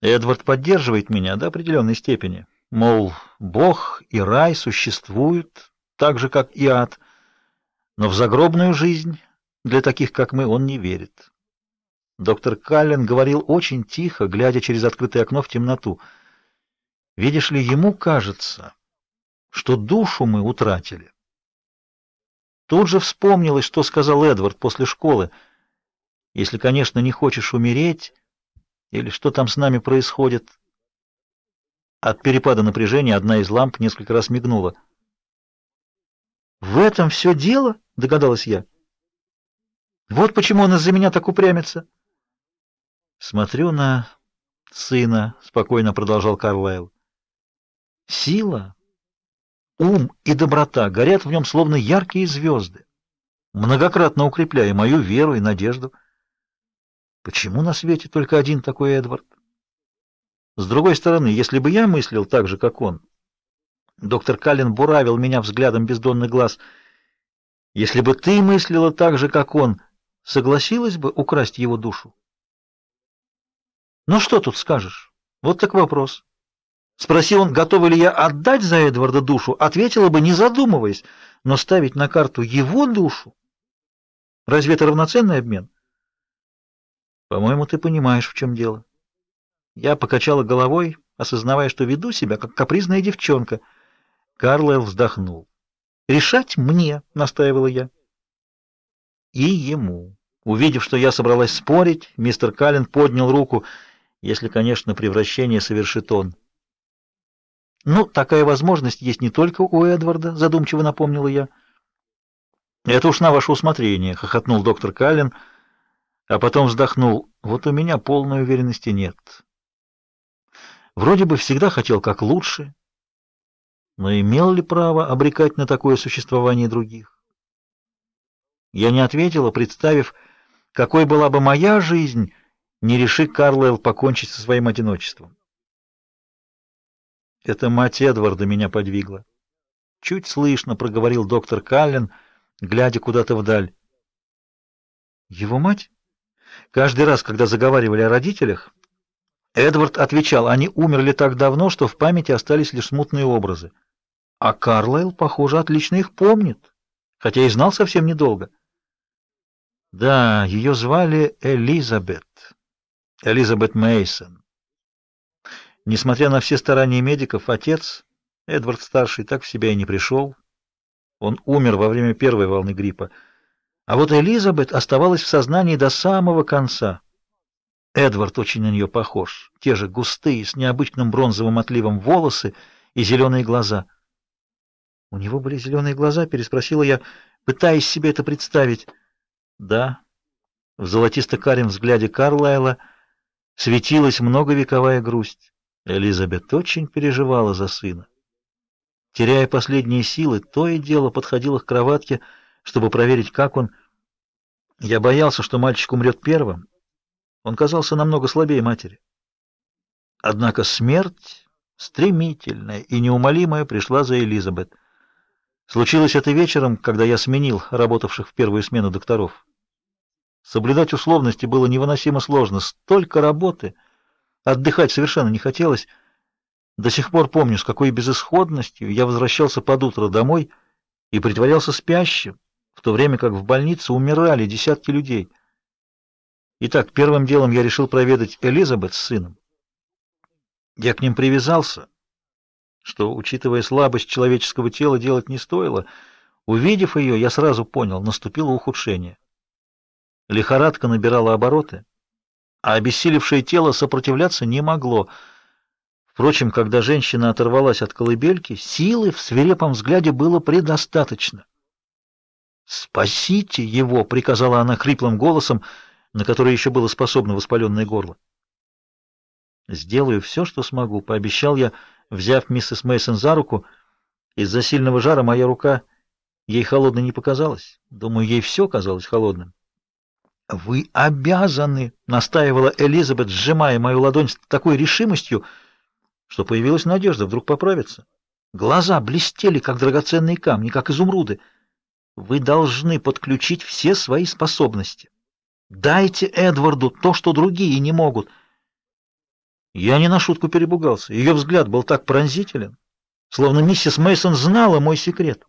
Эдвард поддерживает меня до определенной степени. Мол, Бог и рай существуют, так же, как и ад. Но в загробную жизнь для таких, как мы, он не верит. Доктор Каллен говорил очень тихо, глядя через открытое окно в темноту. Видишь ли, ему кажется, что душу мы утратили. Тут же вспомнилось, что сказал Эдвард после школы. Если, конечно, не хочешь умереть, или что там с нами происходит. От перепада напряжения одна из ламп несколько раз мигнула. В этом все дело, догадалась я. Вот почему он из-за меня так упрямится. Смотрю на сына, спокойно продолжал Карлайл. Сила, ум и доброта горят в нем словно яркие звезды, многократно укрепляя мою веру и надежду. Почему на свете только один такой Эдвард? С другой стороны, если бы я мыслил так же, как он, доктор Каллен буравил меня взглядом бездонных глаз. Если бы ты мыслила так же, как он, согласилась бы украсть его душу? Ну что тут скажешь? Вот так вопрос. Спроси он, готов ли я отдать за Эдварда душу, ответила бы, не задумываясь, но ставить на карту его душу? Разве это равноценный обмен? По-моему, ты понимаешь, в чем дело. Я покачала головой, осознавая, что веду себя как капризная девчонка. Карлайл вздохнул. Решать мне, настаивала я. И ему. Увидев, что я собралась спорить, мистер Каллен поднял руку если, конечно, превращение совершит он. Ну, такая возможность есть не только у Эдварда, задумчиво напомнила я. Это уж на ваше усмотрение, хохотнул доктор Каллен, а потом вздохнул. Вот у меня полной уверенности нет. Вроде бы всегда хотел как лучше, но имел ли право обрекать на такое существование других? Я не ответила, представив, какой была бы моя жизнь, не реши Карлайл покончить со своим одиночеством. Это мать Эдварда меня подвигла. Чуть слышно проговорил доктор Каллен, глядя куда-то вдаль. Его мать? Каждый раз, когда заговаривали о родителях, Эдвард отвечал: "Они умерли так давно, что в памяти остались лишь смутные образы". А Карлайл, похоже, отлично их помнит, хотя и знал совсем недолго. Да, ее звали Элизабет. Элизабет Мейсон. Несмотря на все старания медиков, отец, Эдвард старший, так в себя и не пришел. Он умер во время первой волны гриппа. А вот Элизабет оставалась в сознании до самого конца. Эдвард очень на нее похож. Те же густые, с необычным бронзовым отливом волосы и зеленые глаза. У него были зеленые глаза, переспросила я, пытаясь себе это представить. Да. В золотисто-карем взгляде Карлайла светилась многовековая грусть. Элизабет очень переживала за сына. Теряя последние силы, то и дело подходила к кроватке, чтобы проверить, как он. Я боялся, что мальчик умрет первым. Он казался намного слабее матери. Однако смерть, стремительная и неумолимая, пришла за Элизабет. Случилось это вечером, когда я сменил работавших в первую смену докторов. Соблюдать условности было невыносимо сложно, столько работы, отдыхать совершенно не хотелось. До сих пор помню, с какой безысходностью я возвращался под утро домой и притворялся спящим, в то время как в больнице умирали десятки людей. Итак, первым делом я решил проведать Элизабет с сыном. Я к ним привязался, что, учитывая слабость человеческого тела, делать не стоило. Увидев ее, я сразу понял, наступило ухудшение. Лихорадка набирала обороты, а обессилевшее тело сопротивляться не могло. Впрочем, когда женщина оторвалась от колыбельки, силы в свирепом взгляде было предостаточно. "Спасите его", приказала она хриплым голосом, на который еще было способно воспаленное горло. "Сделаю все, что смогу", пообещал я, взяв миссис Мейсон за руку. Из-за сильного жара моя рука ей холодной не показалась. Думаю, ей все казалось холодным. Вы обязаны, настаивала Элизабет, сжимая мою ладонь с такой решимостью, что появилась надежда вдруг поправиться. Глаза блестели как драгоценные камни, как изумруды. Вы должны подключить все свои способности. Дайте Эдварду то, что другие не могут. Я не на шутку перепугался. Ее взгляд был так пронзителен, словно миссис Мейсон знала мой секрет.